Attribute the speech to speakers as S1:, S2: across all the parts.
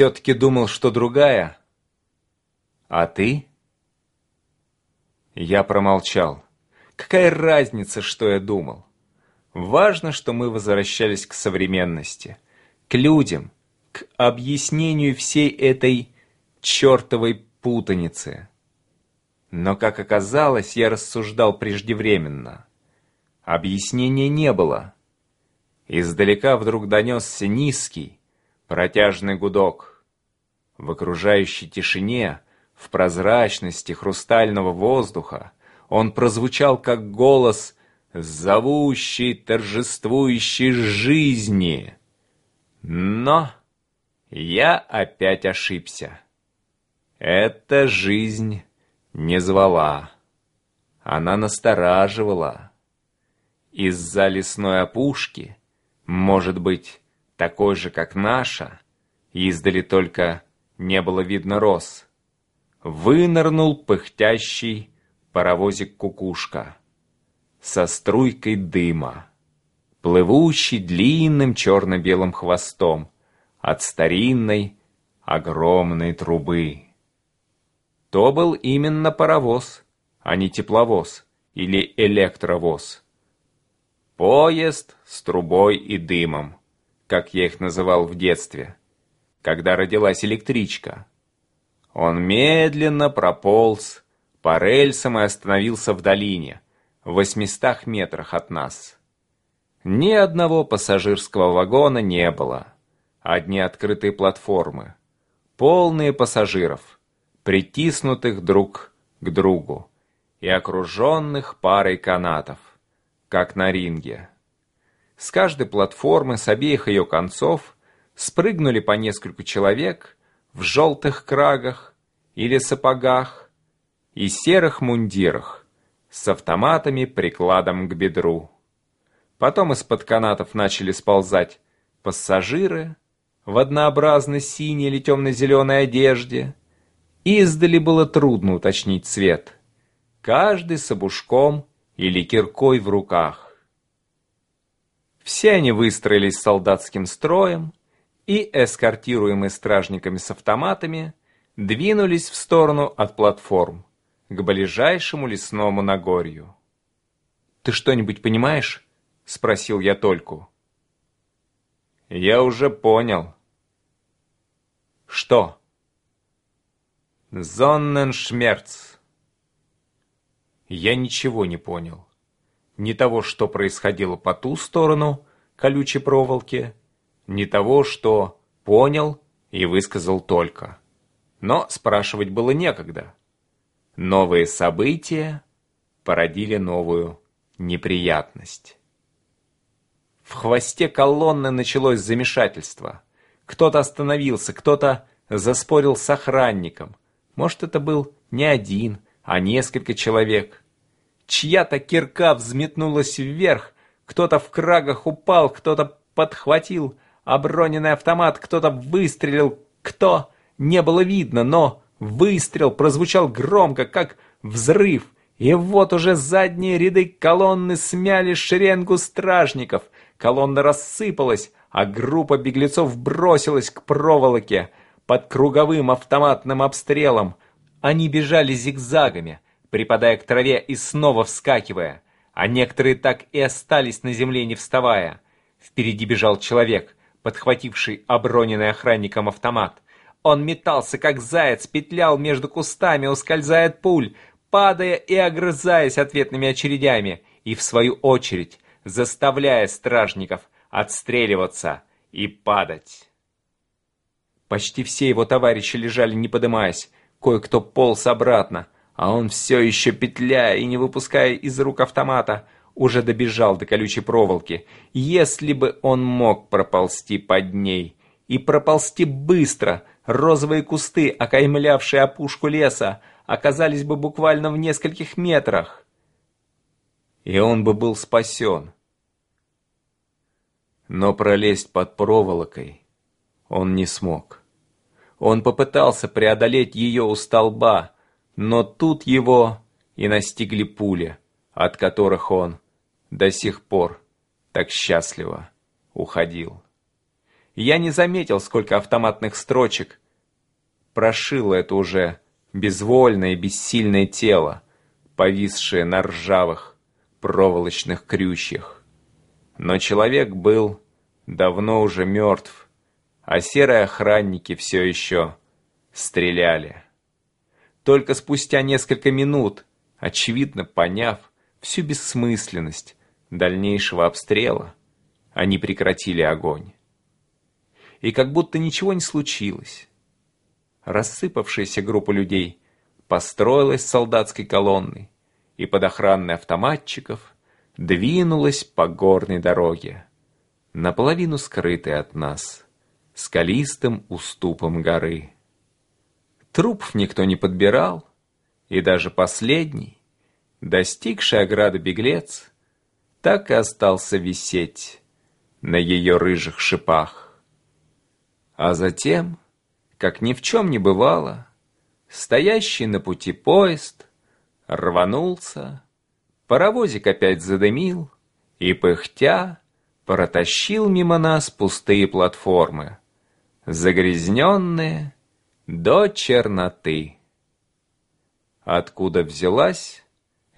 S1: все-таки думал, что другая. А ты? Я промолчал. Какая разница, что я думал? Важно, что мы возвращались к современности, к людям, к объяснению всей этой чертовой путаницы. Но, как оказалось, я рассуждал преждевременно. Объяснения не было. Издалека вдруг донесся низкий, протяжный гудок. В окружающей тишине, в прозрачности хрустального воздуха, он прозвучал как голос зовущий, торжествующий жизни. Но я опять ошибся. Эта жизнь не звала. Она настораживала. Из-за лесной опушки, может быть, такой же, как наша, издали только не было видно роз, вынырнул пыхтящий паровозик-кукушка со струйкой дыма, плывущий длинным черно-белым хвостом от старинной огромной трубы. То был именно паровоз, а не тепловоз или электровоз. Поезд с трубой и дымом, как я их называл в детстве, когда родилась электричка. Он медленно прополз по рельсам и остановился в долине, в восьмистах метрах от нас. Ни одного пассажирского вагона не было. Одни открытые платформы, полные пассажиров, притиснутых друг к другу и окруженных парой канатов, как на ринге. С каждой платформы, с обеих ее концов, спрыгнули по несколько человек в желтых крагах или сапогах и серых мундирах, с автоматами прикладом к бедру. Потом из-под канатов начали сползать пассажиры в однообразной синей или темно-зеленой одежде. Издали было трудно уточнить цвет. Каждый с обушком или киркой в руках. Все они выстроились солдатским строем и, эскортируемые стражниками с автоматами, двинулись в сторону от платформ к ближайшему лесному Нагорью. «Ты что-нибудь понимаешь?» — спросил я Тольку. «Я уже понял». «Что?» «Зонненшмерц». Я ничего не понял. Ни того, что происходило по ту сторону колючей проволоки, ни того, что понял и высказал только. Но спрашивать было некогда. Новые события породили новую неприятность. В хвосте колонны началось замешательство. Кто-то остановился, кто-то заспорил с охранником. Может, это был не один, а несколько человек. Чья-то кирка взметнулась вверх, кто-то в крагах упал, кто-то подхватил оброненный автомат, кто-то выстрелил, кто, не было видно, но Выстрел прозвучал громко, как взрыв, и вот уже задние ряды колонны смяли шеренгу стражников. Колонна рассыпалась, а группа беглецов бросилась к проволоке под круговым автоматным обстрелом. Они бежали зигзагами, припадая к траве и снова вскакивая, а некоторые так и остались на земле, не вставая. Впереди бежал человек, подхвативший оброненный охранником автомат. Он метался, как заяц, петлял между кустами, ускользая от пуль, падая и огрызаясь ответными очередями, и, в свою очередь, заставляя стражников отстреливаться и падать. Почти все его товарищи лежали не подымаясь, кое-кто полз обратно, а он все еще петляя и не выпуская из рук автомата, уже добежал до колючей проволоки. Если бы он мог проползти под ней, и проползти быстро, розовые кусты, окаймлявшие опушку леса, оказались бы буквально в нескольких метрах. И он бы был спасен. Но пролезть под проволокой он не смог. Он попытался преодолеть ее у столба, но тут его и настигли пули, от которых он до сих пор так счастливо уходил. Я не заметил, сколько автоматных строчек прошило это уже безвольное и бессильное тело, повисшее на ржавых проволочных крючьях. Но человек был давно уже мертв, а серые охранники все еще стреляли. Только спустя несколько минут, очевидно поняв всю бессмысленность дальнейшего обстрела, они прекратили огонь. И как будто ничего не случилось. Рассыпавшаяся группа людей построилась солдатской колонной и под охраной автоматчиков двинулась по горной дороге, наполовину скрытой от нас, скалистым уступом горы. Трупов никто не подбирал, и даже последний, достигший ограды беглец, так и остался висеть на ее рыжих шипах. А затем, как ни в чем не бывало, стоящий на пути поезд рванулся, паровозик опять задымил и, пыхтя, протащил мимо нас пустые платформы, загрязненные, до черноты. Откуда взялась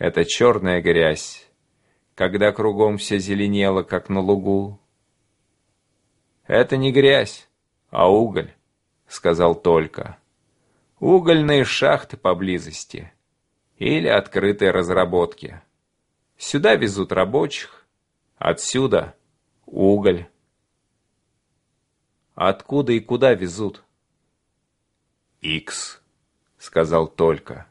S1: эта черная грязь, когда кругом все зеленело, как на лугу? Это не грязь, а уголь, сказал только. Угольные шахты поблизости или открытые разработки. Сюда везут рабочих, отсюда уголь. Откуда и куда везут? «Икс», — сказал только.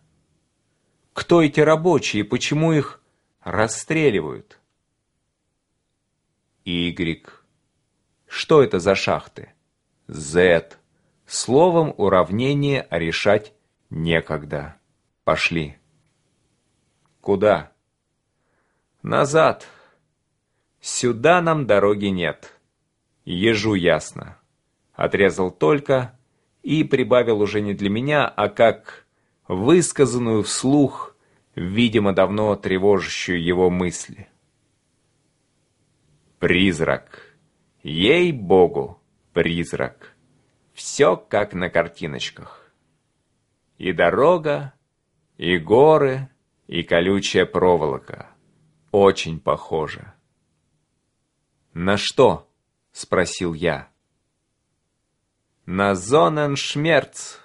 S1: «Кто эти рабочие почему их расстреливают?» «Игрек». «Что это за шахты?» «Зет». Словом, уравнение решать некогда. Пошли. Куда? Назад. Сюда нам дороги нет. Ежу ясно. Отрезал только и прибавил уже не для меня, а как высказанную вслух, видимо, давно тревожащую его мысли. Призрак. Ей-богу, призрак. Все как на картиночках. И дорога, и горы, и колючая проволока. Очень похоже. «На что?» — спросил я на Зоненшмерц.